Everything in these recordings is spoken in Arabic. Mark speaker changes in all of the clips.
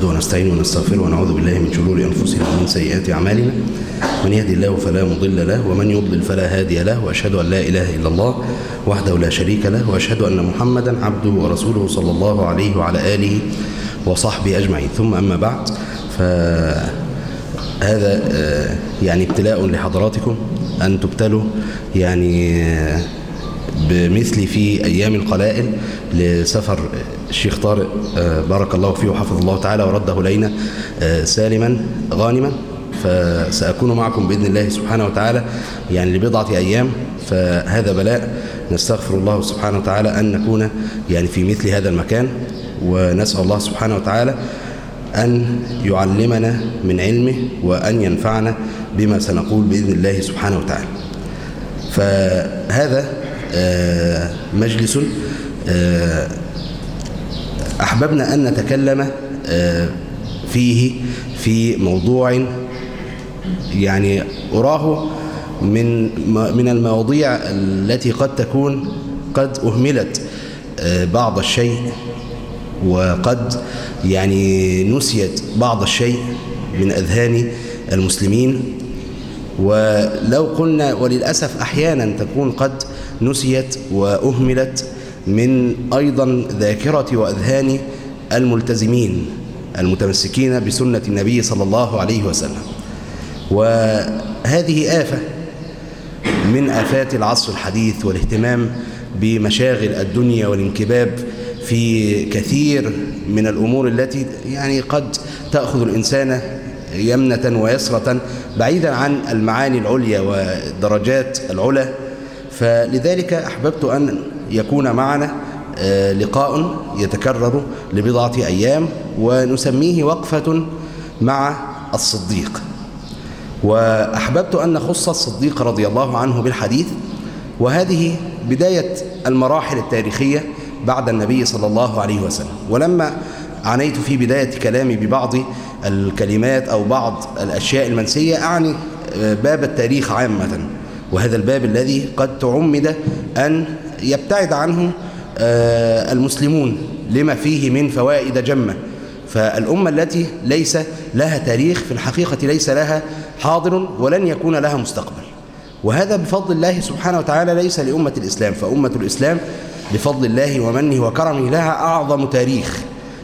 Speaker 1: نحمده ونستعينه ونستغفره ونعوذ بالله من شرور أنفسنا ومن سيئات أعمالنا. من يهدي الله فلا مضل له ومن يضلل فلا هادي له وأشهد أن لا إله إلا الله وحده لا شريك له وأشهد أن محمدا عبده ورسوله صلى الله عليه وعلى آله وصحبه أجمعين. ثم أما بعد فهذا يعني ابتلاء لحضراتكم. أن تبتلوا يعني بمثل في أيام القلائل لسفر الشيخ طارق بارك الله فيه وحفظ الله تعالى ورده إلينا سالما غانما فسأكون معكم بإذن الله سبحانه وتعالى يعني لبضعة أيام فهذا بلاء نستغفر الله سبحانه وتعالى أن نكون يعني في مثل هذا المكان ونسأل الله سبحانه وتعالى أن يعلمنا من علمه وأن ينفعنا بما سنقول بإذن الله سبحانه وتعالى. فهذا مجلس أحببنا أن نتكلم فيه في موضوع يعني أراه من من المواضيع التي قد تكون قد أهملت بعض الشيء وقد يعني نسيت بعض الشيء من أذهان المسلمين. ولو قلنا وللأسف أحيانا تكون قد نسيت وأهملت من أيضا ذاكرة وأذهان الملتزمين المتمسكين بسنة النبي صلى الله عليه وسلم. وهذه آفة من آفات العصر الحديث والاهتمام بمشاغل الدنيا والانكباب في كثير من الأمور التي يعني قد تأخذ الإنسان يمنة ويسرة بعيدا عن المعاني العليا والدرجات العلى فلذلك أحببت أن يكون معنا لقاء يتكرر لبضعة أيام ونسميه وقفة مع الصديق. وأحببت أن نخص الصديق رضي الله عنه بالحديث وهذه بداية المراحل التاريخية بعد النبي صلى الله عليه وسلم. ولما عنيت في بداية كلامي ببعض الكلمات أو بعض الأشياء المنسية أعني باب التاريخ عامة. وهذا الباب الذي قد تعمد أن يبتعد عنه المسلمون لما فيه من فوائد جمة. فالأمة التي ليس لها تاريخ في الحقيقة ليس لها حاضر ولن يكون لها مستقبل. وهذا بفضل الله سبحانه وتعالى ليس لأمة الإسلام فأمة الإسلام بفضل الله ومنه وكرمه لها أعظم تاريخ.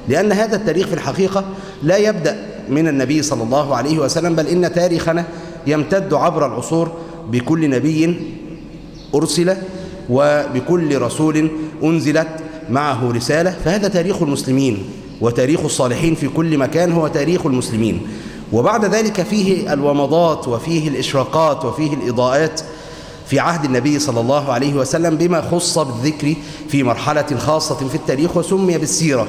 Speaker 1: لأن هذا التاريخ في الحقيقة لا يبدأ من النبي صلى الله عليه وسلم بل إن تاريخنا يمتد عبر العصور بكل نبي أرسل وبكل رسول أنزلت معه رسالة فهذا تاريخ المسلمين وتاريخ الصالحين في كل مكان هو تاريخ المسلمين. وبعد ذلك فيه الومضات وفيه الإشراقات وفيه الإضاءات في عهد النبي صلى الله عليه وسلم بما خص بالذكر في مرحلة خاصة في التاريخ وسمي بالسيرة.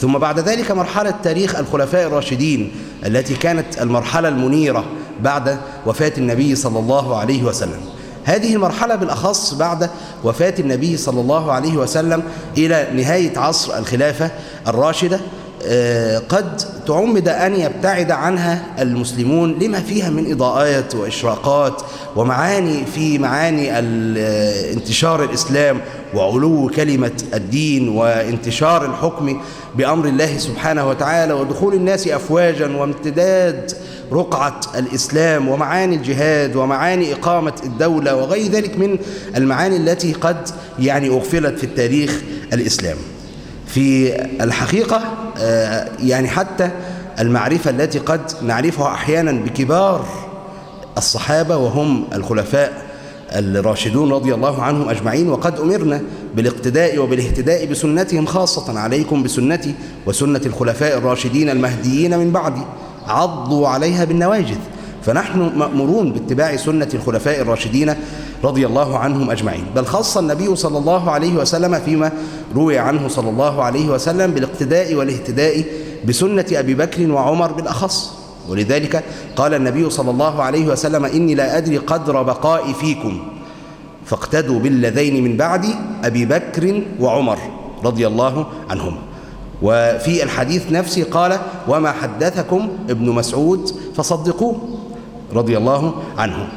Speaker 1: ثم بعد ذلك مرحلة تاريخ الخلفاء الراشدين التي كانت المرحلة المنيرة بعد وفاة النبي صلى الله عليه وسلم. هذه المرحلة بالأخص بعد وفاة النبي صلى الله عليه وسلم إلى نهاية عصر الخلافة الراشدة قد تعمد أن يبتعد عنها المسلمون لما فيها من إضاءات وإشراقات ومعاني في معاني انتشار الإسلام وعلو كلمة الدين وانتشار الحكم بأمر الله سبحانه وتعالى ودخول الناس أفواجا وامتداد رقعة الإسلام ومعاني الجهاد ومعاني إقامة الدولة وغير ذلك من المعاني التي قد يعني أغفلت في التاريخ الإسلام. في الحقيقة يعني حتى المعرفة التي قد نعرفها أحيانا بكبار الصحابة وهم الخلفاء الراشدون رضي الله عنهم أجمعين وقد أمرنا بالاقتداء وبالاهتداء بسنتهم خاصة عليكم بسنتي وسنة الخلفاء الراشدين المهديين من بعدي. عضوا عليها بالنواجذ. فنحن مأمورون باتباع سنة الخلفاء الراشدين رضي الله عنهم أجمعين. بل خص النبي صلى الله عليه وسلم فيما روي عنه صلى الله عليه وسلم بالاقتداء والاهتداء بسنة أبي بكر وعمر بالأخص. ولذلك قال النبي صلى الله عليه وسلم إني لا أدري قدر بقائي فيكم. فاقتدوا بالذين من بعدي أبي بكر وعمر رضي الله عنهم. وفي الحديث نفسه قال وما حدثكم ابن مسعود؟ فصدقوه رضي الله عنه.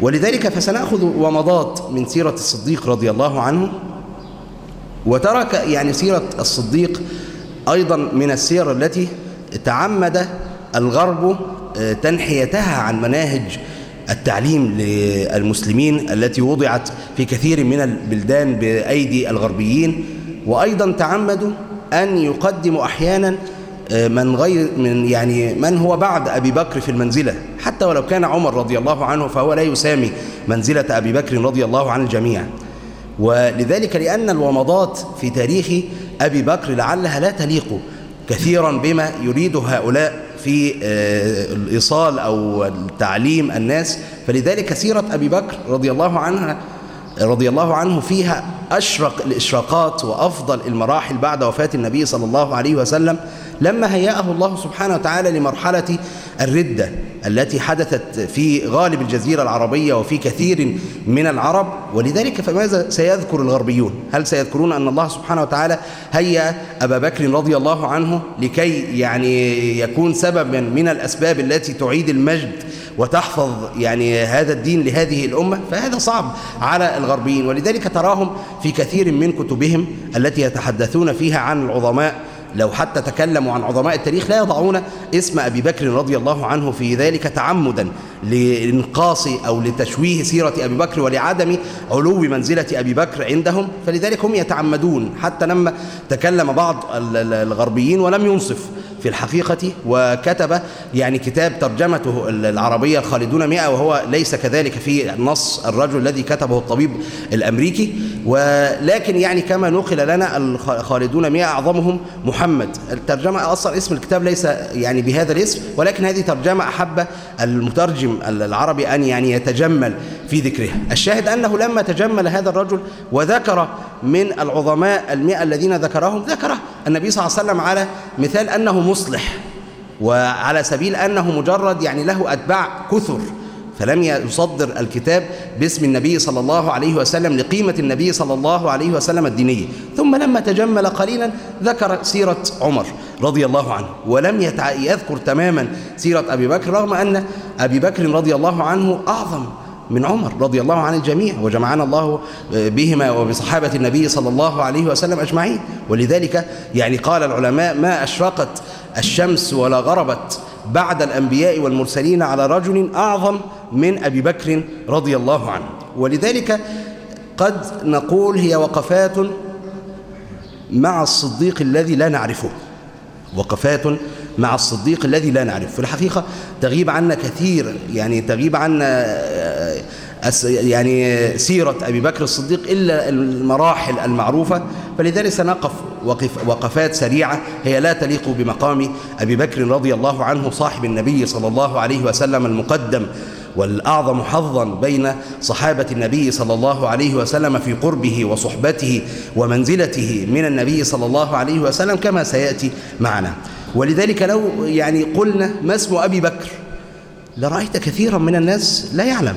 Speaker 1: ولذلك فسنأخذ ومضات من سيرة الصديق رضي الله عنه. وترك يعني سيرة الصديق أيضا من السير التي تعمد الغرب تنحيتها عن مناهج التعليم للمسلمين التي وضعت في كثير من البلدان بأيدي الغربيين. وأيضا تعمدوا أن يقدموا أحيانا من غير من يعني من هو بعد أبي بكر في المنزلة. حتى ولو كان عمر رضي الله عنه فهو لا يسامي منزلة أبي بكر رضي الله عن الجميع. ولذلك لأن الومضات في تاريخ أبي بكر لعلها لا تليق كثيرا بما يريد هؤلاء في الإيصال أو تعليم الناس. فلذلك سيرة أبي بكر رضي الله عنها رضي الله عنه فيها أشرق الإشراقات وأفضل المراحل بعد وفاة النبي صلى الله عليه وسلم لما هيأه الله سبحانه وتعالى لمرحلة الردة التي حدثت في غالب الجزيرة العربية وفي كثير من العرب ولذلك فماذا سيذكر الغربيون؟ هل سيذكرون أن الله سبحانه وتعالى هيأ أبا بكر رضي الله عنه لكي يعني يكون سببا من الأسباب التي تعيد المجد وتحفظ يعني هذا الدين لهذه الأمة فهذا صعب على الغربيين. ولذلك تراهم في كثير من كتبهم التي يتحدثون فيها عن العظماء. لو حتى تكلموا عن عظماء التاريخ لا يضعون اسم أبي بكر رضي الله عنه في ذلك تعمدا. لإنقاص أو لتشويه سيرة أبي بكر ولعدم علو منزلة أبي بكر عندهم فلذلك هم يتعمدون. حتى لما تكلم بعض الغربيين ولم ينصف في الحقيقة وكتب يعني كتاب ترجمته العربية الخالدون مئة وهو ليس كذلك في نص الرجل الذي كتبه الطبيب الأمريكي. ولكن يعني كما نقل لنا الخالدون مئة أعظمهم محمد. الترجمة أصلا اسم الكتاب ليس يعني بهذا الاسم ولكن هذه ترجمة أحب المترجم العربي أن يعني يتجمل في ذكرها الشاهد أنه لما تجمل هذا الرجل وذكر من العظماء المئة الذين ذكرهم ذكره النبي صلى الله عليه وسلم على مثال أنه مصلح وعلى سبيل أنه مجرد يعني له أتباع كثر. فلم يصدر الكتاب باسم النبي صلى الله عليه وسلم لقيمة النبي صلى الله عليه وسلم الدينية. ثم لما تجمل قليلا ذكر سيرة عمر رضي الله عنه ولم يذكر تماما سيرة أبي بكر رغم أن أبي بكر رضي الله عنه أعظم من عمر رضي الله عن الجميع وجمعنا الله بهما وبصحابة النبي صلى الله عليه وسلم أجمعين. ولذلك يعني قال العلماء ما أشرقت الشمس ولا غربت بعد الأنبياء والمرسلين على رجل أعظم من أبي بكر رضي الله عنه. ولذلك قد نقول هي وقفات مع الصديق الذي لا نعرفه. وقفات مع الصديق الذي لا نعرفه. في الحقيقة تغيب عنا كثير يعني تغيب عنا يعني سيرة أبي بكر الصديق إلا المراحل المعروفة. فلذلك سنقف وقف وقفات سريعة هي لا تليق بمقام أبي بكر رضي الله عنه صاحب النبي صلى الله عليه وسلم المقدم والأعظم حظا بين صحابة النبي صلى الله عليه وسلم في قربه وصحبته ومنزلته من النبي صلى الله عليه وسلم كما سيأتي معنا. ولذلك لو يعني قلنا ما اسم أبي بكر لرأيت كثيرا من الناس لا يعلم.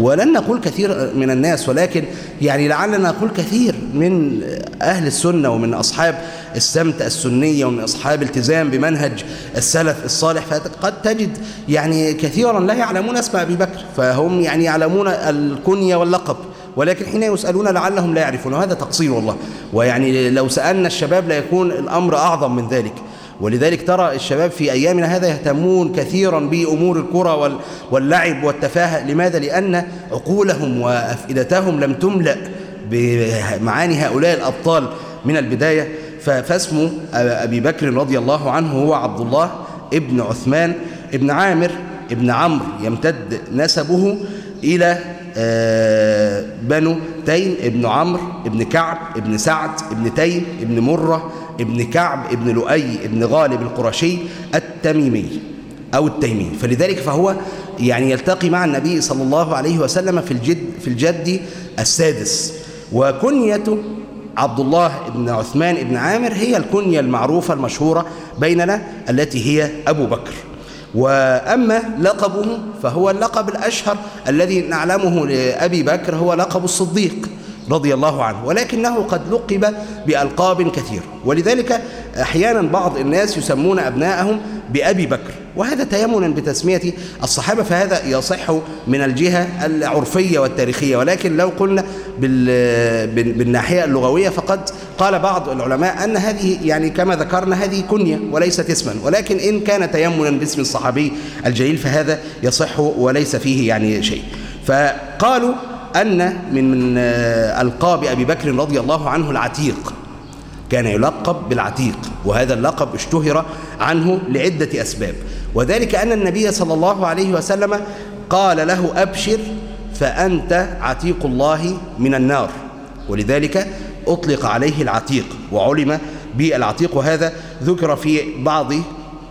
Speaker 1: ولن نقول كثير من الناس ولكن يعني لعلنا نقول كثير من أهل السنة ومن أصحاب السمت السنية ومن أصحاب التزام بمنهج السلف الصالح. فقد تجد يعني كثيرا لا يعلمون اسم أبي بكر فهم يعني يعلمون الكنية واللقب ولكن حين يسألون لعلهم لا يعرفون. وهذا تقصير والله. ويعني لو سألنا الشباب لا يكون الأمر أعظم من ذلك. ولذلك ترى الشباب في أيامنا هذا يهتمون كثيرا بأمور الكرة واللعب والتفاهة. لماذا؟ لأن عقولهم وأفئدتهم لم تملأ بمعاني هؤلاء الأبطال من البداية. فاسم أبي بكر رضي الله عنه هو عبد الله ابن عثمان ابن عامر ابن عمرو. يمتد نسبه إلى بنو تيم ابن عمرو ابن كعب ابن سعد ابن تيم ابن مرة ابن كعب ابن لؤي ابن غالب القرشي التميمي أو التيمي فلذلك فهو يعني يلتقي مع النبي صلى الله عليه وسلم في الجد في الجد السادس. وكنية عبد الله بن عثمان بن عامر هي الكنية المعروفة المشهورة بيننا التي هي أبو بكر. وأما لقبه فهو اللقب الأشهر الذي نعلمه لأبي بكر هو لقب الصديق. رضي الله عنه ولكنه قد لقب بألقاب كثير ولذلك أحيانا بعض الناس يسمون أبناءهم بأبي بكر وهذا تيمنا بتسمية الصحابة فهذا يصح من الجهة العرفية والتاريخية. ولكن لو قلنا بالناحية اللغوية فقد قال بعض العلماء أن هذه يعني كما ذكرنا هذه كنية وليست اسما. ولكن إن كان تيمنا باسم الصحابي الجليل فهذا يصح وليس فيه يعني شيء. فقالوا أن من من ألقاب أبي بكر رضي الله عنه العتيق. كان يلقب بالعتيق وهذا اللقب اشتهر عنه لعدة أسباب. وذلك أن النبي صلى الله عليه وسلم قال له أبشر فأنت عتيق الله من النار. ولذلك أطلق عليه العتيق وعلم بالعتيق وهذا ذكر في بعض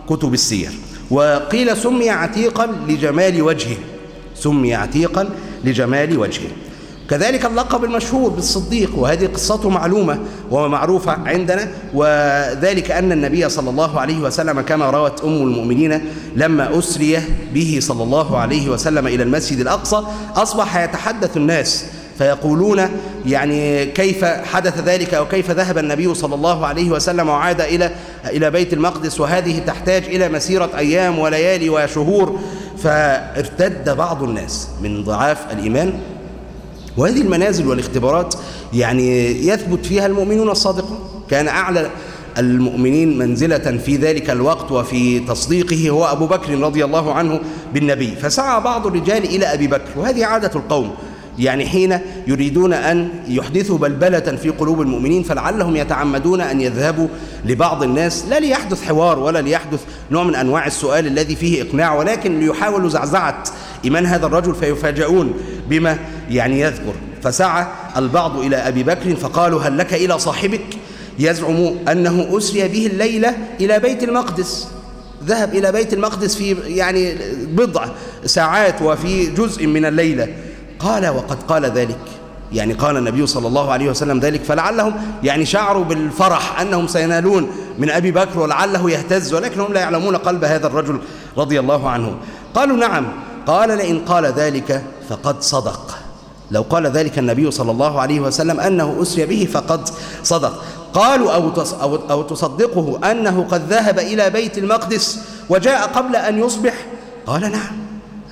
Speaker 1: كتب السير. وقيل سمي عتيقا لجمال وجهه. سمي عتيقا لجمال وجهه. كذلك اللقب المشهور بالصديق وهذه قصته معلومة ومعروفة عندنا وذلك أن النبي صلى الله عليه وسلم كما روت أم المؤمنين لما أسري به صلى الله عليه وسلم إلى المسجد الأقصى أصبح يتحدث الناس فيقولون يعني كيف حدث ذلك أو كيف ذهب النبي صلى الله عليه وسلم وعاد إلى إلى بيت المقدس وهذه تحتاج إلى مسيرة أيام وليالي وشهور. فارتد بعض الناس من ضعاف الإيمان. وهذه المنازل والاختبارات يعني يثبت فيها المؤمنون الصادقون. كان أعلى المؤمنين منزلة في ذلك الوقت وفي تصديقه هو أبو بكر رضي الله عنه بالنبي. فسعى بعض الرجال إلى أبي بكر وهذه عادة القوم. يعني حين يريدون أن يحدثوا بلبلة في قلوب المؤمنين فلعلهم يتعمدون أن يذهبوا لبعض الناس لا ليحدث حوار ولا ليحدث نوع من أنواع السؤال الذي فيه إقناع ولكن ليحاولوا زعزعة إيمان هذا الرجل فيفاجئون بما يعني يذكر. فسعى البعض إلى أبي بكر فقالوا هل لك إلى صاحبك؟ يزعم أنه أسري به الليلة إلى بيت المقدس. ذهب إلى بيت المقدس في يعني بضع ساعات وفي جزء من الليلة. قال وقد قال ذلك. يعني قال النبي صلى الله عليه وسلم ذلك فلعلهم يعني شعروا بالفرح أنهم سينالون من أبي بكر ولعله يهتز ولكنهم لا يعلمون قلب هذا الرجل رضي الله عنه. قالوا نعم. قال لئن قال ذلك فقد صدق. لو قال ذلك النبي صلى الله عليه وسلم أنه أسري به فقد صدق. قالوا أو, أو, أو تصدقه أنه قد ذهب إلى بيت المقدس وجاء قبل أن يصبح؟ قال نعم.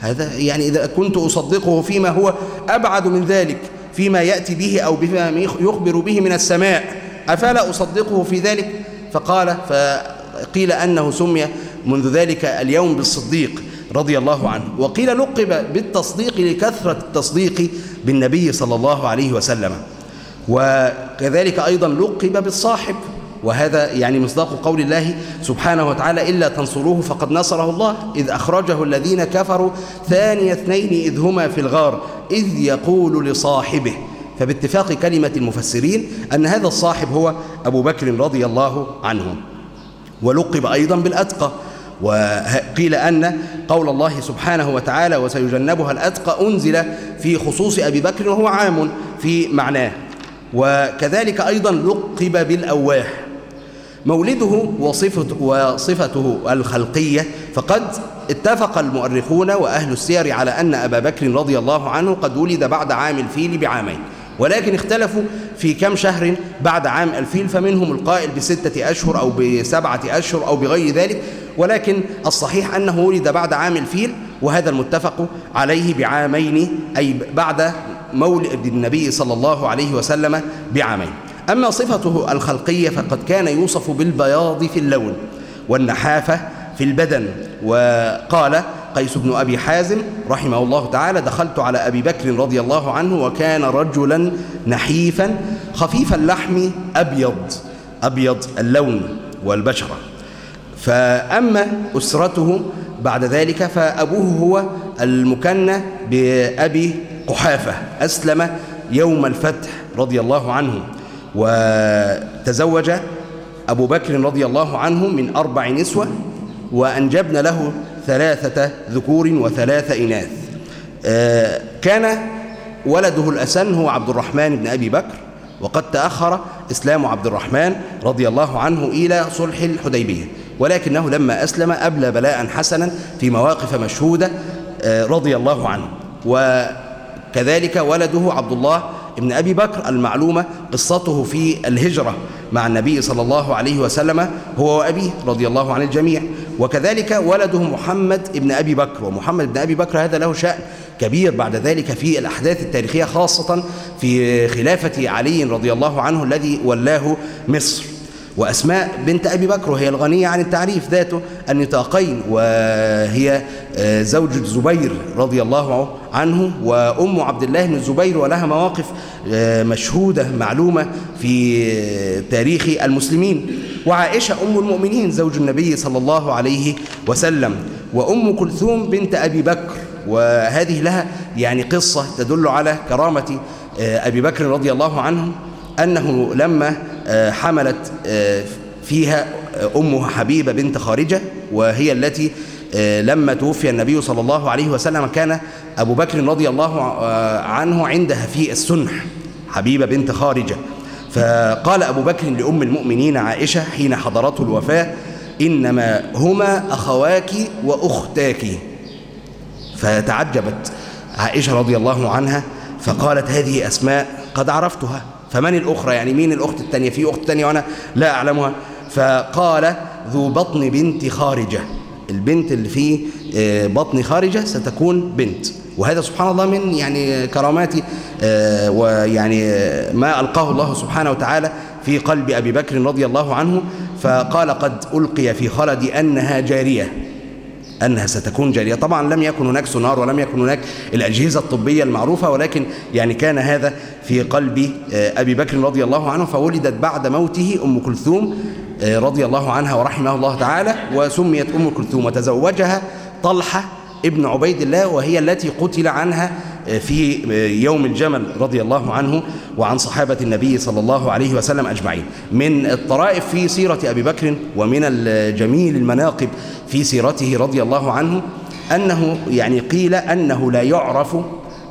Speaker 1: هذا يعني إذا كنت أصدقه فيما هو أبعد من ذلك فيما يأتي به أو بما يخبر به من السماء أفلا أصدقه في ذلك؟ فقال فقيل أنه سمي منذ ذلك اليوم بالصديق رضي الله عنه. وقيل لقب بالتصديق لكثرة التصديق بالنبي صلى الله عليه وسلم. وكذلك أيضا لقب بالصاحب. وهذا يعني مصداق قول الله سبحانه وتعالى إلا تنصروه فقد نصره الله إذ أخرجه الذين كفروا ثاني اثنين إذ هما في الغار إذ يقول لصاحبه. فباتفاق كلمة المفسرين أن هذا الصاحب هو أبو بكر رضي الله عنه ولقب أيضا بالأتقى. وقيل أن قول الله سبحانه وتعالى وسيجنبها الأتقى أنزل في خصوص أبي بكر وهو عام في معناه. وكذلك أيضا لقب بالأواح مولده وصفته, وصفته الخلقية. فقد اتفق المؤرخون وأهل السير على أن أبا بكر رضي الله عنه قد ولد بعد عام الفيل بعامين. ولكن اختلفوا في كم شهر بعد عام الفيل فمنهم القائل بستة أشهر أو بسبعة أشهر أو بغير ذلك. ولكن الصحيح أنه ولد بعد عام الفيل وهذا المتفق عليه بعامين أي بعد مولد النبي صلى الله عليه وسلم بعامين. أما صفته الخلقية فقد كان يوصف بالبياض في اللون والنحافة في البدن. وقال قيس بن أبي حازم رحمه الله تعالى دخلت على أبي بكر رضي الله عنه وكان رجلا نحيفا خفيف اللحم أبيض أبيض اللون والبشرة. فأما أسرته بعد ذلك فأبوه هو المكنى بأبي قحافة أسلم يوم الفتح رضي الله عنه. وتزوج أبو بكر رضي الله عنه من أربع نسوة وأنجبن له ثلاثة ذكور وثلاثة إناث. آه، كان ولده الأسن هو عبد الرحمن بن أبي بكر وقد تأخر إسلام عبد الرحمن رضي الله عنه إلى صلح الحديبية. ولكنه لما أسلم أبلى بلاء حسنا في مواقف مشهودة آه، رضي الله عنه. وكذلك ولده عبد الله ابن أبي بكر المعلومة قصته في الهجرة مع النبي صلى الله عليه وسلم هو وأبيه رضي الله عن الجميع. وكذلك ولده محمد ابن أبي بكر ومحمد بن أبي بكر هذا له شأن كبير بعد ذلك في الأحداث التاريخية خاصة في خلافة علي رضي الله عنه الذي ولاه مصر. وأسماء بنت أبي بكر وهي الغنية عن التعريف ذاته النطاقين وهي زوج الزبير رضي الله عنه وأم عبد الله بن الزبير ولها مواقف مشهودة معلومة في تاريخ المسلمين. وعائشة أم المؤمنين زوج النبي صلى الله عليه وسلم. وأم كلثوم بنت أبي بكر. وهذه لها يعني قصة تدل على كرامة أبي بكر رضي الله عنه أنه لما حملت فيها أمها حبيبة بنت خارجة وهي التي لما توفي النبي صلى الله عليه وسلم كان أبو بكر رضي الله عنه عندها في السنح حبيبة بنت خارجة. فقال أبو بكر لأم المؤمنين عائشة حين حضرته الوفاة إنما هما أخواك وأختاك. فتعجبت عائشة رضي الله عنها فقالت هذه أسماء قد عرفتها. فمن الأخرى؟ يعني مين الأخت الثانية؟ في أخت ثانية وأنا لا أعلمها. فقال ذو بطن بنت خارجة. البنت اللي في بطن خارجة ستكون بنت. وهذا سبحان الله من يعني كرامات ويعني ما ألقاه الله سبحانه وتعالى في قلب أبي بكر رضي الله عنه. فقال قد ألقي في خلدي أنها جارية. أنها ستكون جارية. طبعا لم يكن هناك سونار ولم يكن هناك الأجهزة الطبية المعروفة ولكن يعني كان هذا في قلب أبي بكر رضي الله عنه فولدت بعد موته أم كلثوم رضي الله عنها ورحمه الله تعالى وسميت أم كلثوم وتزوجها طلحة ابن عبيد الله وهي التي قتل عنها في يوم الجمل رضي الله عنه وعن صحابة النبي صلى الله عليه وسلم أجمعين. من الطرائف في سيرة أبي بكر ومن الجميل المناقب في سيرته رضي الله عنه أنه يعني قيل أنه لا يعرف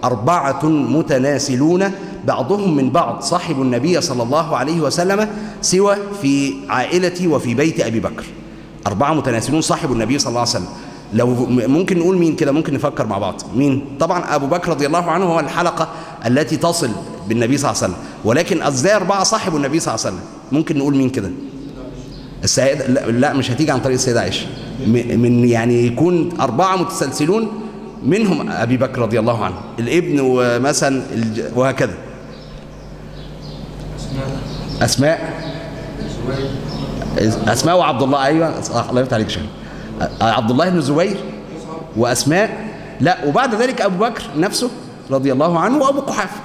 Speaker 1: أربعة متناسلون بعضهم من بعض صاحب النبي صلى الله عليه وسلم سوى في عائلتي وفي بيت أبي بكر. أربعة متناسلون صاحب النبي صلى الله عليه وسلم. لو ممكن نقول مين كده؟ ممكن نفكر مع بعض. مين؟ طبعا أبو بكر رضي الله عنه هو الحلقة التي تصل بالنبي صلى الله عليه وسلم. ولكن إزاي أربعة صاحب النبي صلى الله عليه وسلم. ممكن نقول مين كده؟ السيدة لا, لا مش هتيجي عن طريق السيدة عائشة. من يعني يكون أربعة متسلسلون منهم أبي بكر رضي الله عنه. الابن ومثلا وهكذا. أسماء. أسماء. وعبد الله. أيوة. الله يفتح عليك شيخ. عبد الله بن الزبير وأسماء. لا وبعد ذلك أبو بكر نفسه رضي الله عنه وأبو قحافة.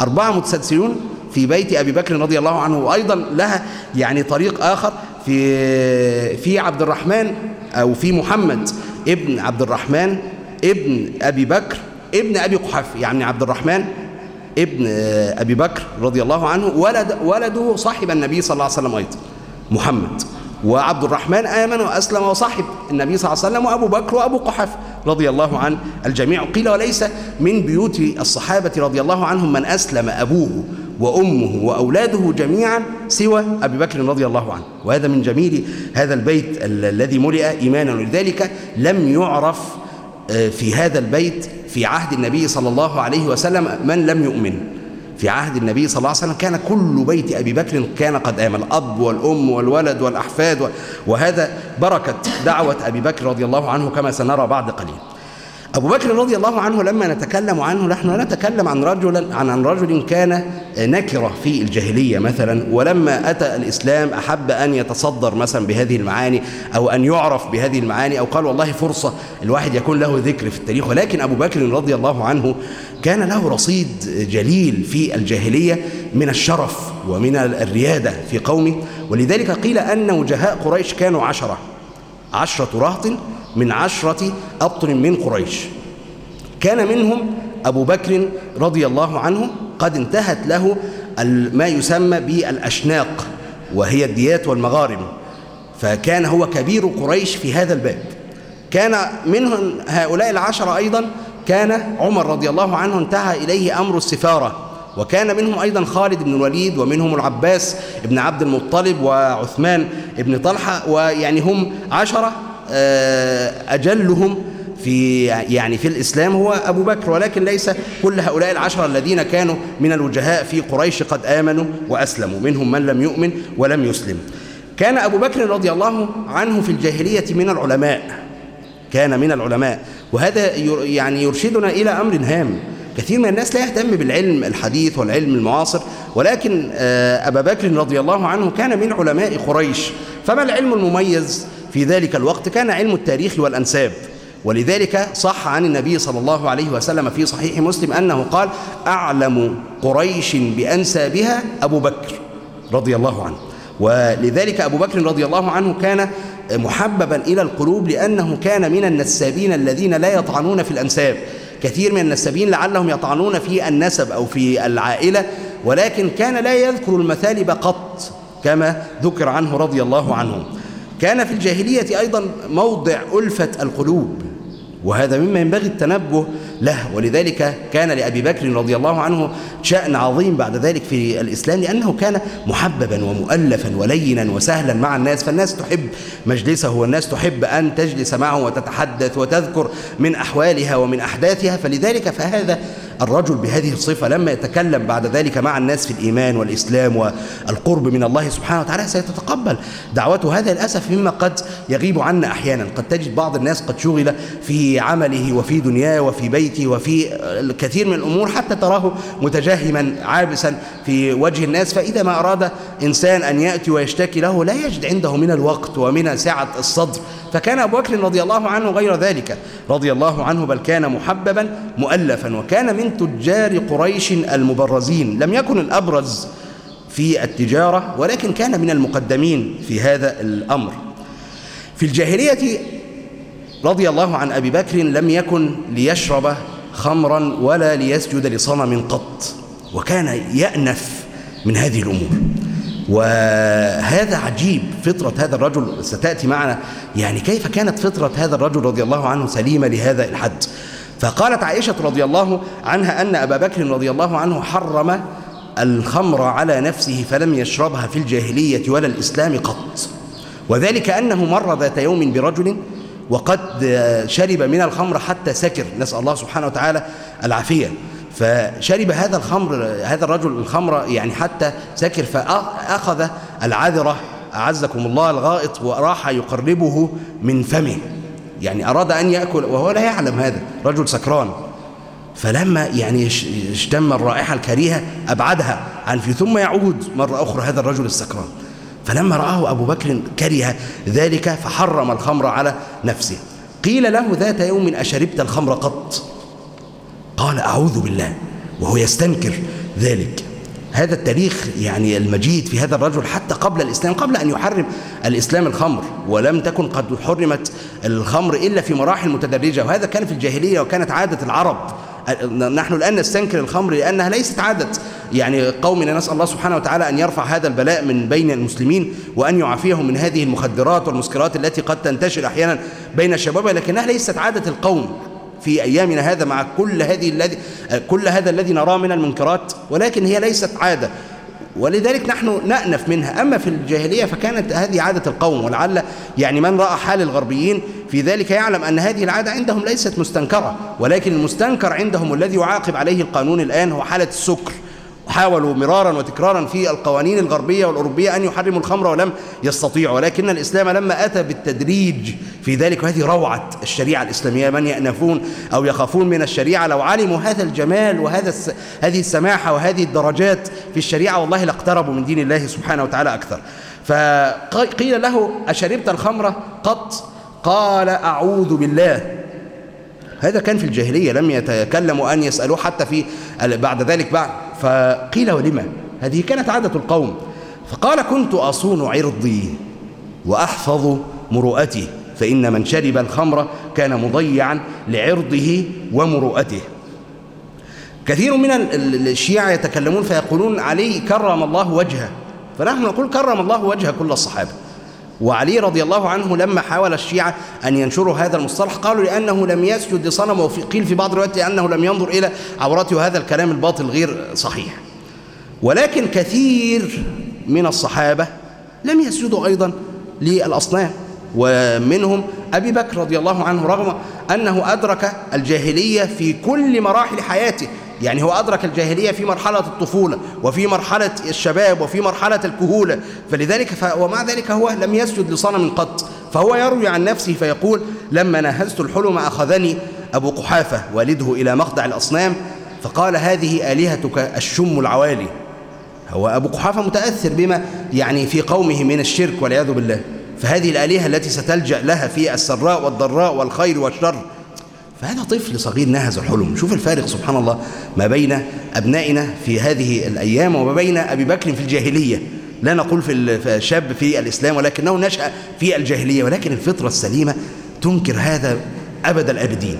Speaker 1: أربعة متسلسلون في بيت أبي بكر رضي الله عنه. وأيضا لها يعني طريق آخر في في عبد الرحمن أو في محمد ابن عبد الرحمن ابن أبي بكر ابن أبي قحافة. يعني عبد الرحمن ابن أبي بكر رضي الله عنه ولد ولده صاحب النبي صلى الله عليه وسلم أيضا محمد. وعبد الرحمن آمن وأسلم وصاحب النبي صلى الله عليه وسلم وأبو بكر وأبو قحافة رضي الله عن الجميع. قيل وليس من بيوت الصحابة رضي الله عنهم من أسلم أبوه وأمه وأولاده جميعا سوى أبي بكر رضي الله عنه. وهذا من جميل هذا البيت الذي ملئ إيمانا. ولذلك لم يعرف في هذا البيت في عهد النبي صلى الله عليه وسلم من لم يؤمن. في عهد النبي صلى الله عليه وسلم كان كل بيت أبي بكر كان قد آمن. الأب والأم والولد والأحفاد وهذا بركة دعوة أبي بكر رضي الله عنه كما سنرى بعد قليل. أبو بكر رضي الله عنه لما نتكلم عنه نحن نتكلم عن رجل عن رجل كان نكرة في الجاهلية مثلا ولما أتى الإسلام أحب أن يتصدر مثلا بهذه المعاني أو أن يعرف بهذه المعاني أو قال والله فرصة الواحد يكون له ذكر في التاريخ. ولكن أبو بكر رضي الله عنه كان له رصيد جليل في الجاهلية من الشرف ومن الريادة في قومه. ولذلك قيل أن وجهاء قريش كانوا عشرة. عشرة رهط من عشرة أبطن من قريش. كان منهم أبو بكر رضي الله عنه قد انتهت له ما يسمى بالأشناق وهي الديات والمغارم. فكان هو كبير قريش في هذا الباب. كان منهم هؤلاء العشرة أيضا كان عمر رضي الله عنه انتهى إليه أمر السفارة. وكان منهم أيضا خالد بن الوليد ومنهم العباس بن عبد المطلب وعثمان بن طلحة ويعني هم عشرة أجلهم في يعني في الإسلام هو أبو بكر ولكن ليس كل هؤلاء العشرة الذين كانوا من الوجهاء في قريش قد آمنوا وأسلموا منهم من لم يؤمن ولم يسلم. كان أبو بكر رضي الله عنه في الجاهلية من العلماء كان من العلماء وهذا يعني يرشدنا إلى أمر هام. كثير من الناس لا يهتم بالعلم الحديث والعلم المعاصر ولكن أبا بكر رضي الله عنه كان من علماء قريش. فما العلم المميز في ذلك الوقت؟ كان علم التاريخ والأنساب. ولذلك صح عن النبي صلى الله عليه وسلم في صحيح مسلم أنه قال أعلم قريش بأنسابها أبو بكر رضي الله عنه. ولذلك أبو بكر رضي الله عنه كان محببا إلى القلوب لأنه كان من النسابين الذين لا يطعنون في الأنساب. كثير من النسابين لعلهم يطعنون في النسب أو في العائلة ولكن كان لا يذكر المثالب قط كما ذكر عنه رضي الله عنه. كان في الجاهلية أيضا موضع ألفة القلوب وهذا مما ينبغي التنبه له. ولذلك كان لأبي بكر رضي الله عنه شأن عظيم بعد ذلك في الإسلام لأنه كان محببا ومؤلفا ولينا وسهلا مع الناس. فالناس تحب مجلسه والناس تحب أن تجلس معه وتتحدث وتذكر من أحوالها ومن أحداثها. فلذلك فهذا الرجل بهذه الصفة لما يتكلم بعد ذلك مع الناس في الإيمان والإسلام والقرب من الله سبحانه وتعالى سيتتقبل دعوته. هذا للأسف مما قد يغيب عنا أحيانا. قد تجد بعض الناس قد شغل في عمله وفي دنياه وفي بيته. وفي الكثير من الأمور حتى تراه متجهما عابسا في وجه الناس. فإذا ما أراد إنسان أن يأتي ويشتكي له لا يجد عنده من الوقت ومن سعة الصدر. فكان أبو بكر رضي الله عنه غير ذلك. رضي الله عنه بل كان محببا مؤلفا وكان من تجار قريش المبرزين. لم يكن الأبرز في التجارة ولكن كان من المقدمين في هذا الأمر. في الجاهلية رضي الله عن أبي بكر لم يكن ليشرب خمرا ولا ليسجد لصنم قط وكان يأنف من هذه الأمور. وهذا عجيب فطرة هذا الرجل ستأتي معنا. يعني كيف كانت فطرة هذا الرجل رضي الله عنه سليمة لهذا الحد؟ فقالت عائشة رضي الله عنها أن أبا بكر رضي الله عنه حرم الخمر على نفسه فلم يشربها في الجاهلية ولا الإسلام قط. وذلك أنه مر ذات يوم برجل وقد شرب من الخمر حتى سكر. نسأل الله سبحانه وتعالى العافية. فشرب هذا الخمر هذا الرجل الخمر يعني حتى سكر فأخذ العذرة أعزكم الله الغائط وراح يقربه من فمه. يعني أراد أن يأكل وهو لا يعلم هذا رجل سكران. فلما يعني اشتم الرائحة الكريهة أبعدها عن في ثم يعود مرة أخرى هذا الرجل السكران. فلما رآه أبو بكر كره ذلك فحرم الخمر على نفسه. قيل له ذات يوم أشربت الخمر قط؟ قال أعوذ بالله وهو يستنكر ذلك. هذا التاريخ يعني المجيد في هذا الرجل حتى قبل الإسلام قبل أن يحرم الإسلام الخمر ولم تكن قد حرمت الخمر إلا في مراحل متدرجة وهذا كان في الجاهلية وكانت عادة العرب. نحن الآن نستنكر الخمر لأنها ليست عادة. يعني قومنا نسأل الله سبحانه وتعالى أن يرفع هذا البلاء من بين المسلمين وأن يعافيهم من هذه المخدرات والمسكرات التي قد تنتشر أحيانا بين الشباب لكنها ليست عادة القوم في أيامنا هذا مع كل هذه الذي كل هذا الذي نراه من المنكرات ولكن هي ليست عادة. ولذلك نحن نأنف منها. أما في الجاهلية فكانت هذه عادة القوم ولعل يعني من رأى حال الغربيين في ذلك يعلم أن هذه العادة عندهم ليست مستنكرة ولكن المستنكر عندهم الذي يعاقب عليه القانون الآن هو حالة السكر. حاولوا مرارا وتكرارا في القوانين الغربية والأوروبية أن يحرموا الخمر ولم يستطيعوا ولكن الإسلام لما أتى بالتدريج في ذلك وهذه روعة الشريعة الإسلامية من يأنفون أو يخافون من الشريعة لو علموا هذا الجمال وهذا الس... هذه السماحة وهذه الدرجات في الشريعة والله لاقتربوا من دين الله سبحانه وتعالى أكثر. فقيل له أشربت الخمر قط؟ قال أعوذ بالله. هذا كان في الجاهلية لم يتكلموا أن يسألوه حتى في بعد ذلك بعد فقيل ولما؟ هذه كانت عادة القوم. فقال كنت أصون عرضي وأحفظ مروءتي فإن من شرب الخمر كان مضيعا لعرضه ومروءته. كثير من الشيعة يتكلمون فيقولون علي كرم الله وجهه. فنحن نقول كرم الله وجه كل الصحابة. وعلي رضي الله عنه لما حاول الشيعة أن ينشروا هذا المصطلح قالوا لأنه لم يسجد لصنم وقيل في بعض الروايات لأنه لم ينظر إلى عورته وهذا الكلام الباطل غير صحيح. ولكن كثير من الصحابة لم يسجدوا أيضا للأصنام. ومنهم أبي بكر رضي الله عنه رغم أنه أدرك الجاهلية في كل مراحل حياته يعني هو أدرك الجاهلية في مرحلة الطفولة وفي مرحلة الشباب وفي مرحلة الكهولة. فلذلك ف... ومع ذلك هو لم يسجد لصنم قط. فهو يروي عن نفسه فيقول لما ناهزت الحلم أخذني أبو قحافة والده إلى مخدع الأصنام فقال هذه آلهتك الشم العوالي. هو أبو قحافة متأثر بما يعني في قومه من الشرك والعياذ بالله. فهذه الآلهة التي ستلجأ لها في السراء والضراء والخير والشر فهذا طفل صغير نهز الحلم. شوف الفارق سبحان الله ما بين أبنائنا في هذه الأيام وما بين أبي بكر في الجاهلية. لا نقول في الشاب في الإسلام ولكنه نشأ في الجاهلية. ولكن الفطرة السليمة تنكر هذا أبد الأبدين.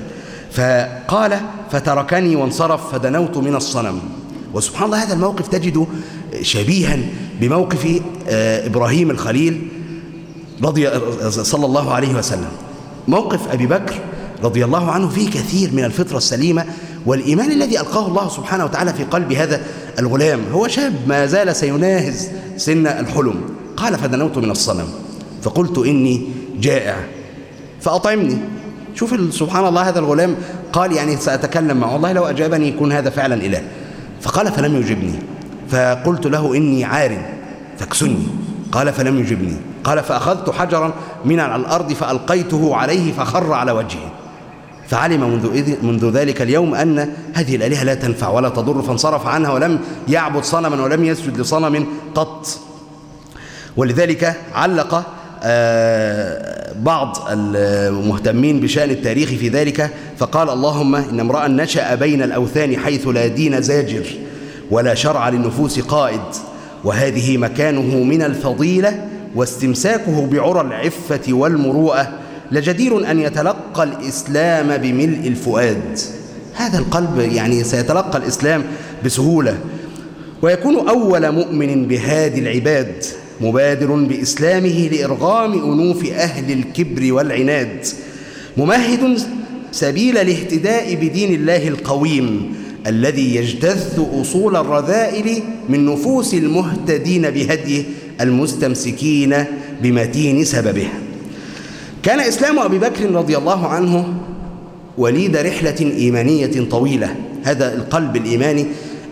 Speaker 1: فقال فتركني وانصرف فدنوت من الصنم. وسبحان الله هذا الموقف تجده شبيها بموقف إبراهيم الخليل رضي صلى الله عليه وسلم. موقف أبي بكر رضي الله عنه فيه كثير من الفطرة السليمة والإيمان الذي ألقاه الله سبحانه وتعالى في قلب هذا الغلام. هو شاب ما زال سيناهز سن الحلم. قال فدنوت من الصنم. فقلت إني جائع. فأطعمني. شوف سبحان الله هذا الغلام قال يعني سأتكلم معه والله لو أجابني يكون هذا فعلا إله. فقال فلم يجبني. فقلت له إني عار. فاكسني. قال فلم يجبني. قال فأخذت حجرا من الأرض فألقيته عليه فخر على وجهه. فعلم منذ, إذ منذ ذلك اليوم أن هذه الآلهة لا تنفع ولا تضر فانصرف عنها ولم يعبد صنما ولم يسجد لصنم قط. ولذلك علق بعض المهتمين بشأن التاريخ في ذلك فقال اللهم إن امرأ نشأ بين الأوثان حيث لا دين زاجر ولا شرع للنفوس قائد وهذه مكانه من الفضيلة واستمساكه بعرى العفة والمروءة. لجدير أن يتلقى الإسلام بملء الفؤاد. هذا القلب يعني سيتلقى الإسلام بسهولة. ويكون أول مؤمن بهادي العباد مبادر بإسلامه لإرغام أنوف أهل الكبر والعناد. ممهد سبيل الاهتداء بدين الله القويم الذي يجتث أصول الرذائل من نفوس المهتدين بهديه المستمسكين بمتين سببه. كان إسلام أبي بكر رضي الله عنه وليد رحلة إيمانية طويلة. هذا القلب الإيماني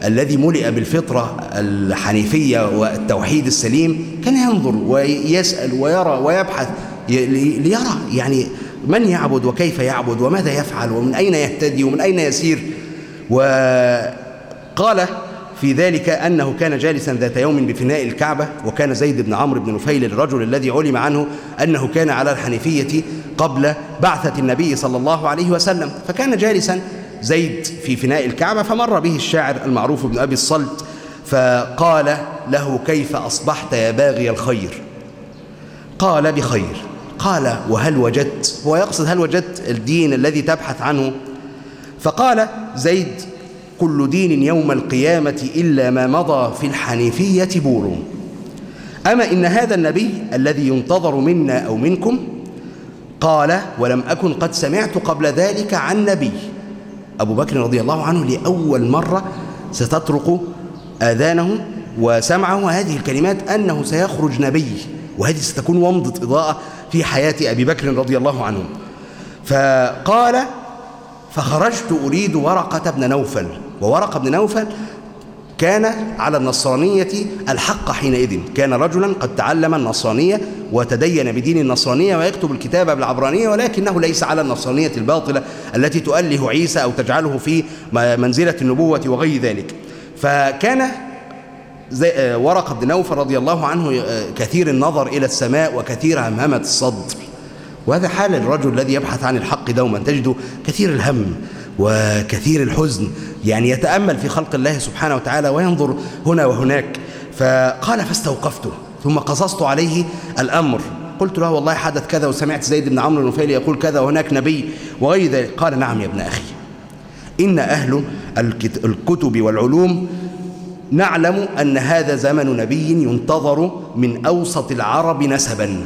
Speaker 1: الذي ملئ بالفطرة الحنيفية والتوحيد السليم كان ينظر ويسأل ويرى ويبحث ليرى يعني من يعبد وكيف يعبد وماذا يفعل ومن أين يهتدي ومن أين يسير. وقال في ذلك أنه كان جالسا ذات يوم بفناء الكعبة وكان زيد بن عمرو بن نفيل الرجل الذي علم عنه أنه كان على الحنيفية قبل بعثة النبي صلى الله عليه وسلم. فكان جالسا زيد في فناء الكعبة فمر به الشاعر المعروف بن أبي الصلت فقال له كيف أصبحت يا باغي الخير؟ قال بخير. قال وهل وجدت؟ هو يقصد هل وجدت الدين الذي تبحث عنه؟ فقال زيد كل دين يوم القيامة إلا ما مضى في الحنيفية بور. أما إن هذا النبي الذي ينتظر منا أو منكم؟ قال ولم أكن قد سمعت قبل ذلك عن نبي. أبو بكر رضي الله عنه لأول مرة ستطرق آذانه وسمعه هذه الكلمات أنه سيخرج نبي وهذه ستكون ومضة إضاءة في حياة أبي بكر رضي الله عنه. فقال فخرجت أريد ورقة بن نوفل. وورقة بن نوفل كان على النصرانية الحق حينئذ. كان رجلا قد تعلم النصرانية وتدين بدين النصرانية ويكتب الكتاب بالعبرانية ولكنه ليس على النصرانية الباطلة التي تؤله عيسى أو تجعله في منزلة النبوة وغير ذلك. فكان زي ورقة بن نوفل رضي الله عنه كثير النظر إلى السماء وكثير همهمة الصدر. وهذا حال الرجل الذي يبحث عن الحق دوما تجد كثير الهم. وكثير الحزن يعني يتأمل في خلق الله سبحانه وتعالى وينظر هنا وهناك. فقال فاستوقفته ثم قصصت عليه الأمر. قلت له والله حدث كذا وسمعت زيد بن عمرو النفيل يقول كذا وهناك نبي. وغير ذلك قال نعم يا ابن أخي. إن أهل الكتب والعلوم نعلم أن هذا زمن نبي ينتظر من أوسط العرب نسبا.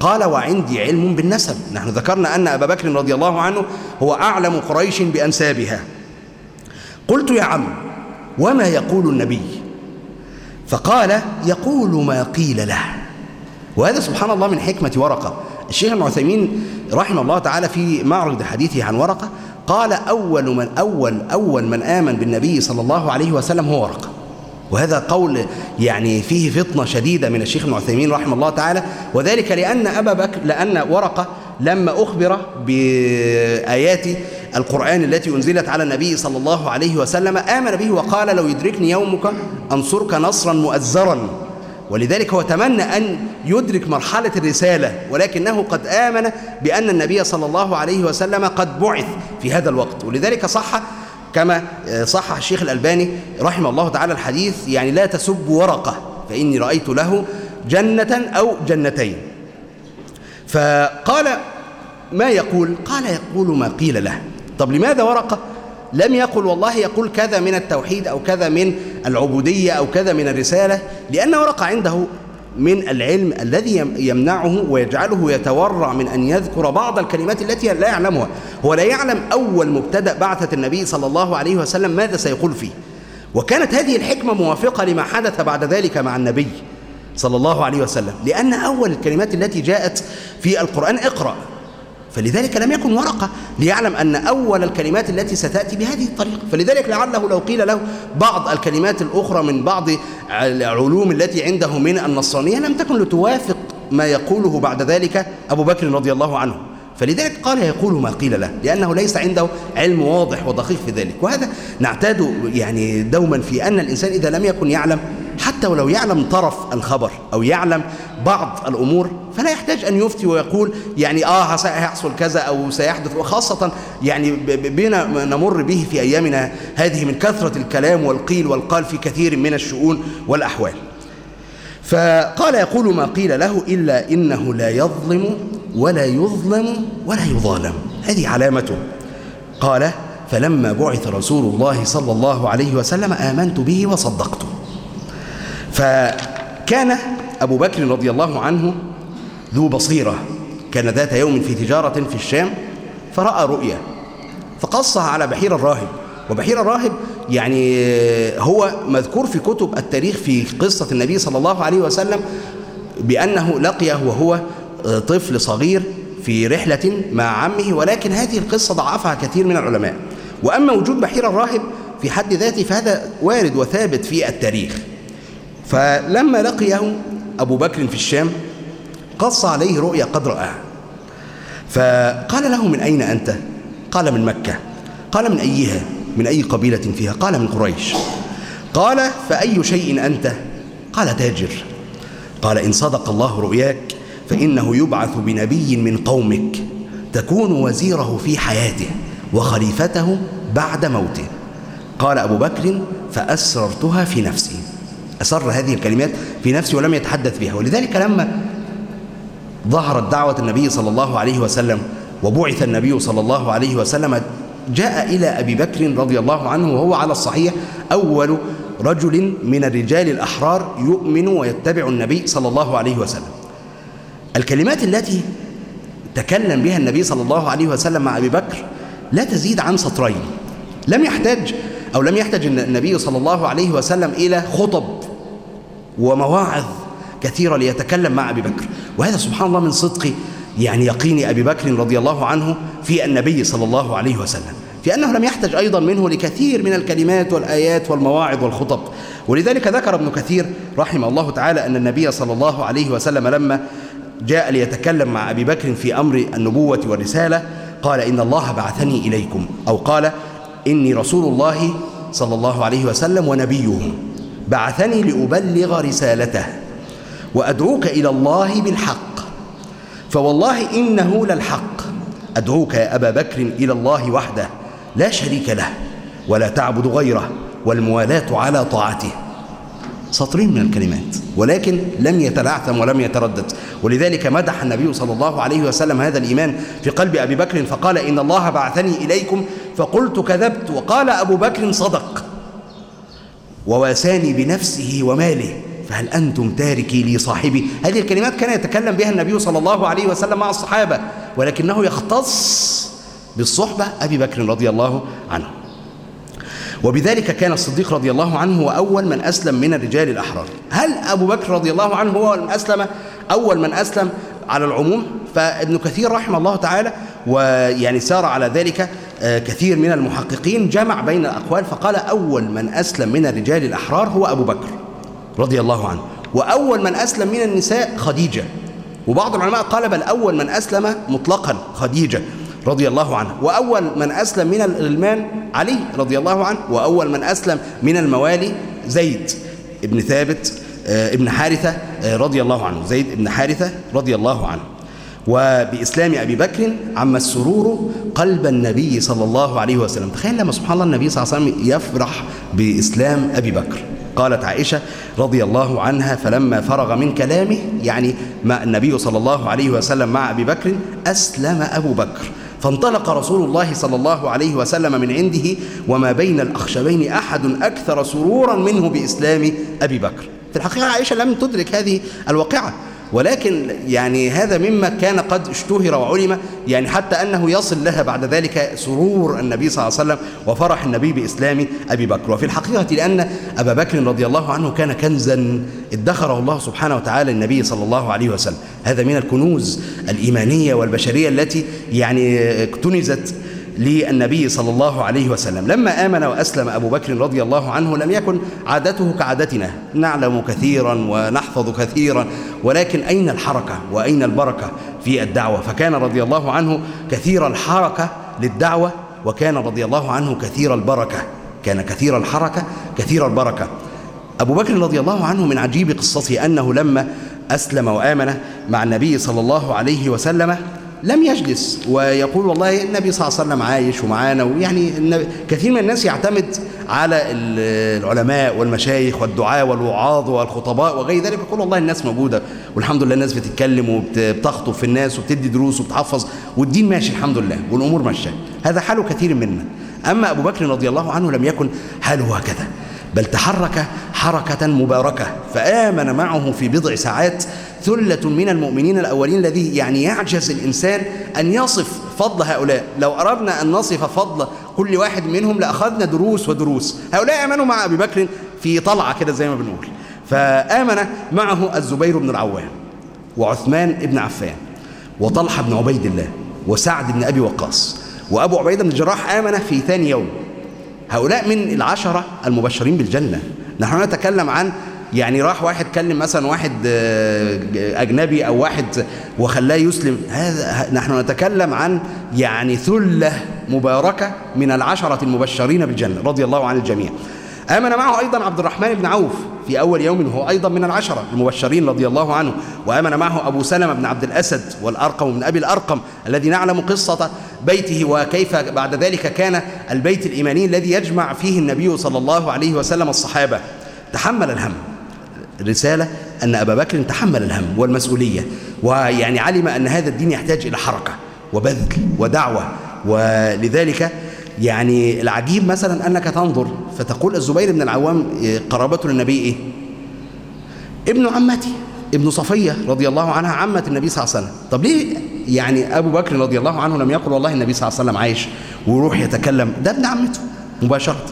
Speaker 1: قال وعندي علم بالنسب. نحن ذكرنا أن أبا بكر رضي الله عنه هو أعلم قريش بأنسابها. قلت يا عم وما يقول النبي؟ فقال يقول ما قيل له. وهذا سبحان الله من حكمة ورقة. الشيخ ابن رحمه الله تعالى في معرض حديثه عن ورقة قال أول من أول أول من آمن بالنبي صلى الله عليه وسلم هو ورقة. وهذا قول يعني فيه فطنة شديدة من الشيخ ابن عثيمين رحمه الله تعالى وذلك لأن أبا بكر لأن ورقة لما أخبر بآيات القرآن التي أنزلت على النبي صلى الله عليه وسلم آمن به وقال لو يدركني يومك أنصرك نصرا مؤزرا. ولذلك هو تمنى أن يدرك مرحلة الرسالة ولكنه قد آمن بأن النبي صلى الله عليه وسلم قد بعث في هذا الوقت. ولذلك صح كما صح الشيخ الألباني رحمه الله تعالى الحديث يعني لا تسب ورقة فإني رأيت له جنة أو جنتين. فقال ما يقول؟ قال يقول ما قيل له. طب لماذا ورقة؟ لم يقل والله يقول كذا من التوحيد أو كذا من العبودية أو كذا من الرسالة لأن ورقة عنده من العلم الذي يمنعه ويجعله يتورع من أن يذكر بعض الكلمات التي لا يعلمها. هو لا يعلم أول مبتدأ بعثة النبي صلى الله عليه وسلم ماذا سيقول فيه. وكانت هذه الحكمة موافقة لما حدث بعد ذلك مع النبي صلى الله عليه وسلم. لأن أول الكلمات التي جاءت في القرآن اقرأ. فلذلك لم يكن ورقة ليعلم أن أول الكلمات التي ستأتي بهذه الطريقة. فلذلك لعله لو قيل له بعض الكلمات الأخرى من بعض العلوم التي عنده من النصرانية لم تكن لتوافق ما يقوله بعد ذلك أبو بكر رضي الله عنه. فلذلك قال يقول ما قيل له لأنه ليس عنده علم واضح ودقيق في ذلك. وهذا نعتاد يعني دوما في أن الإنسان إذا لم يكن يعلم حتى ولو يعلم طرف الخبر أو يعلم بعض الأمور فلا يحتاج أن يفتي ويقول يعني آه سيحصل كذا أو سيحدث وخاصة يعني بنا نمر به في أيامنا هذه من كثرة الكلام والقيل والقال في كثير من الشؤون والأحوال. فقال يقول ما قيل له إلا إنه لا يظلم ولا يظلم ولا يظالم. هذه علامته. قال فلما بعث رسول الله صلى الله عليه وسلم آمنت به وصدقته. فكان أبو بكر رضي الله عنه ذو بصيرة. كان ذات يوم في تجارة في الشام فرأى رؤيا فقصها على بحير الراهب. وبحير الراهب يعني هو مذكور في كتب التاريخ في قصة النبي صلى الله عليه وسلم بأنه لقيه وهو طفل صغير في رحلة مع عمه ولكن هذه القصة ضعفها كثير من العلماء. وأما وجود بحير الراهب في حد ذاته فهذا وارد وثابت في التاريخ. فلما لقيه أبو بكر في الشام قص عليه رؤيا قد رآها فقال له من أين أنت؟ قال من مكة قال من أيها؟ من أي قبيلة فيها؟ قال من قريش قال فأي شيء أنت؟ قال تاجر قال إن صدق الله رؤياك فإنه يبعث بنبي من قومك تكون وزيره في حياته وخليفته بعد موته قال أبو بكر فأسررتها في نفسي أسر هذه الكلمات في نفسي ولم يتحدث بها. ولذلك لما ظهرت دعوة النبي صلى الله عليه وسلم وبعث النبي صلى الله عليه وسلم جاء إلى أبي بكر رضي الله عنه وهو على الصحيح أول رجل من الرجال الأحرار يؤمن ويتبع النبي صلى الله عليه وسلم. الكلمات التي تكلم بها النبي صلى الله عليه وسلم مع أبي بكر لا تزيد عن سطرين. لم يحتاج أو لم يحتاج النبي صلى الله عليه وسلم إلى خطب ومواعظ كثيرة ليتكلم مع أبي بكر. وهذا سبحان الله من صدق يعني يقين أبي بكر رضي الله عنه في النبي صلى الله عليه وسلم في أنه لم يحتج أيضا منه لكثير من الكلمات والآيات والمواعظ والخطب. ولذلك ذكر ابن كثير رحمه الله تعالى أن النبي صلى الله عليه وسلم لما جاء ليتكلم مع أبي بكر في أمر النبوة والرسالة قال إن الله بعثني إليكم. أو قال إني رسول الله صلى الله عليه وسلم ونبيه بعثني لأبلغ رسالته وأدعوك إلى الله بالحق. فوالله إنه للحق. أدعوك يا أبا بكر إلى الله وحده لا شريك له ولا تعبد غيره والموالاة على طاعته. سطرين من الكلمات ولكن لم يتلعثم ولم يتردد. ولذلك مدح النبي صلى الله عليه وسلم هذا الإيمان في قلب أبي بكر فقال إن الله بعثني إليكم فقلت كذبت وقال أبو بكر صدق. وواساني بنفسه وماله فهل أنتم تاركي لي صاحبي؟ هذه الكلمات كان يتكلم بها النبي صلى الله عليه وسلم مع الصحابة ولكنه يختص بالصحبة أبي بكر رضي الله عنه. وبذلك كان الصديق رضي الله عنه هو أول من أسلم من الرجال الأحرار. هل أبو بكر رضي الله عنه هو من أسلم؟ أول من أسلم على العموم؟ فابن كثير رحمه الله تعالى ويعني سار على ذلك. كثير من المحققين جمع بين الأقوال فقال أول من أسلم من الرجال الأحرار هو أبو بكر رضي الله عنه. وأول من أسلم من النساء خديجة. وبعض العلماء قال بل أول من أسلم مطلقا خديجة رضي الله عنه. وأول من أسلم من الغلمان علي رضي الله عنه. وأول من أسلم من الموالي زيد ابن ثابت ابن حارثة رضي الله عنه. زيد ابن حارثة رضي الله عنه. وبإسلام أبي بكر عم السرور قلب النبي صلى الله عليه وسلم. تخيل لما سبحان الله النبي صلى الله عليه وسلم يفرح بإسلام أبي بكر. قالت عائشة رضي الله عنها فلما فرغ من كلامه يعني مع النبي صلى الله عليه وسلم مع أبي بكر أسلم أبو بكر. فانطلق رسول الله صلى الله عليه وسلم من عنده وما بين الأخشبين أحد أكثر سرورا منه بإسلام أبي بكر. في الحقيقة عائشة لم تدرك هذه الواقعة. ولكن يعني هذا مما كان قد اشتهر وعلم يعني حتى أنه يصل لها بعد ذلك سرور النبي صلى الله عليه وسلم وفرح النبي بإسلام أبي بكر. وفي الحقيقة لأن أبا بكر رضي الله عنه كان كنزا ادخره الله سبحانه وتعالى النبي صلى الله عليه وسلم. هذا من الكنوز الإيمانية والبشرية التي يعني اكتنزت للنبي صلى الله عليه وسلم. لما آمن وأسلم أبو بكر رضي الله عنه لم يكن عادته كعادتنا. نعلم كثيرا ونحفظ كثيرا. ولكن أين الحركة وأين البركة في الدعوة؟ فكان رضي الله عنه كثير الحركة للدعوة وكان رضي الله عنه كثير البركة. كان كثير الحركة كثير البركة. أبو بكر رضي الله عنه من عجيب قصته أنه لما أسلم وآمن مع النبي صلى الله عليه وسلم لم يجلس. ويقول والله النبي صلى الله عليه وسلم عايش ومعانا ويعني كثير من الناس يعتمد على العلماء والمشايخ والدعاء والوعاظ والخطباء وغير ذلك. يقول والله الناس موجودة والحمد لله الناس بتتكلم وبتخطب في الناس وبتدي دروس وبتحفظ والدين ماشي الحمد لله والأمور ماشية. هذا حال كثير منا. أما أبو بكر رضي الله عنه لم يكن حاله هكذا بل تحرك حركة مباركة فآمن معه في بضع ساعات ثلة من المؤمنين الأولين الذي يعني يعجز الإنسان أن يصف فضل هؤلاء. لو أردنا أن نصف فضل كل واحد منهم لأخذنا دروس ودروس. هؤلاء آمنوا مع أبي بكر في طلعة كده زي ما بنقول. فآمن معه الزبير بن العوام وعثمان بن عفان وطلحة بن عبيد الله وسعد بن أبي وقاص. وأبو عبيدة بن الجراح آمن في ثاني يوم. هؤلاء من العشرة المبشرين بالجنة. نحن نتكلم عن يعني راح واحد كلم مثلا واحد أجنبي أو واحد وخلاه يسلم. هذا نحن نتكلم عن يعني ثلة مباركة من العشرة المبشرين بالجنة رضي الله عن الجميع. آمن معه أيضا عبد الرحمن بن عوف. في أول يوم هو أيضا من العشرة. المبشرين رضي الله عنه. وآمن معه أبو سلمة بن عبد الأسد والأرقم بن أبي الأرقم الذي نعلم قصة بيته وكيف بعد ذلك كان البيت الإيماني الذي يجمع فيه النبي صلى الله عليه وسلم الصحابة. تحمل الهم. الرسالة أن أبا بكر تحمل الهم والمسؤولية. ويعني علم أن هذا الدين يحتاج إلى حركة وبذل ودعوة. ولذلك يعني العجيب مثلا أنك تنظر فتقول الزبير بن العوام قرابته للنبي إيه؟ ابن عمتي ابن صفية رضي الله عنها عمة النبي صلى الله عليه وسلم. طب ليه يعني أبو بكر رضي الله عنه لم يقل والله النبي صلى الله عليه وسلم عايش ويروح يتكلم؟ ده ابن عمته مباشرة.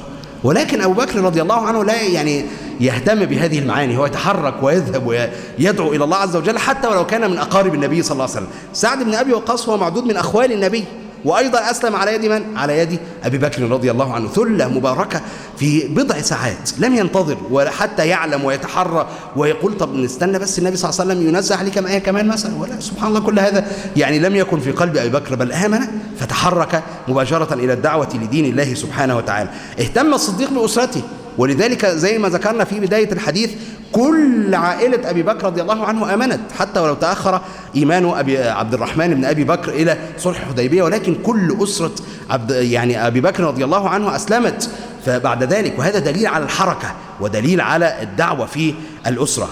Speaker 1: ولكن أبو بكر رضي الله عنه لا يعني يهتم بهذه المعاني هو يتحرك ويذهب ويدعو إلى الله عز وجل حتى ولو كان من أقارب النبي صلى الله عليه وسلم. سعد بن أبي وقاص هو معدود من أخوال النبي. وأيضا أسلم على يد من؟ على يد أبي بكر رضي الله عنه. ثلة مباركة في بضع ساعات. لم ينتظر وحتى يعلم ويتحرى ويقول طب نستنى بس النبي صلى الله عليه وسلم ينزع عليه كم آية كمان مثلا؟ ولا سبحان الله كل هذا. يعني لم يكن في قلب أبي بكر بل آمن فتحرك مباشرة إلى الدعوة لدين الله سبحانه وتعالى. اهتم الصديق بأسرته. ولذلك زي ما ذكرنا في بداية الحديث كل عائلة أبي بكر رضي الله عنه آمنت حتى ولو تأخر إيمان أبي عبد الرحمن بن أبي بكر إلى صلح الحديبية ولكن كل أسرة عبد يعني أبي بكر رضي الله عنه أسلمت. فبعد ذلك وهذا دليل على الحركة ودليل على الدعوة في الأسرة.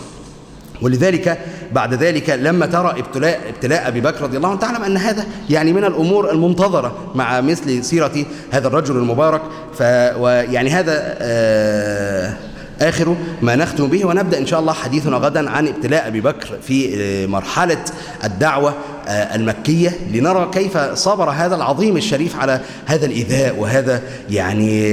Speaker 1: ولذلك بعد ذلك لما ترى ابتلاء ابتلاء أبي بكر رضي الله عنه تعلم أن هذا يعني من الأمور المنتظرة مع مثل سيرة هذا الرجل المبارك. ف ويعني هذا آه آخر ما نختم به ونبدأ إن شاء الله حديثنا غدا عن ابتلاء أبي بكر في مرحلة الدعوة المكية لنرى كيف صبر هذا العظيم الشريف على هذا الإيذاء وهذا يعني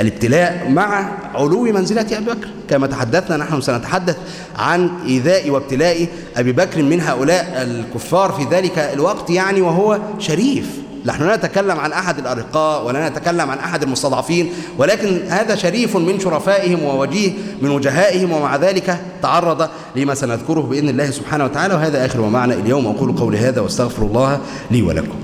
Speaker 1: الابتلاء مع علو منزلة أبي بكر. كما تحدثنا نحن سنتحدث عن إيذاء وابتلاء أبي بكر من هؤلاء الكفار في ذلك الوقت يعني وهو شريف. نحن لا نتكلم عن أحد الأرقاء ولا نتكلم عن أحد المستضعفين ولكن هذا شريف من شرفائهم ووجيه من وجهائهم ومع ذلك تعرض لما سنذكره بإذن الله سبحانه وتعالى. وهذا آخر ما معنا اليوم. أقول قولي هذا واستغفر الله لي ولكم.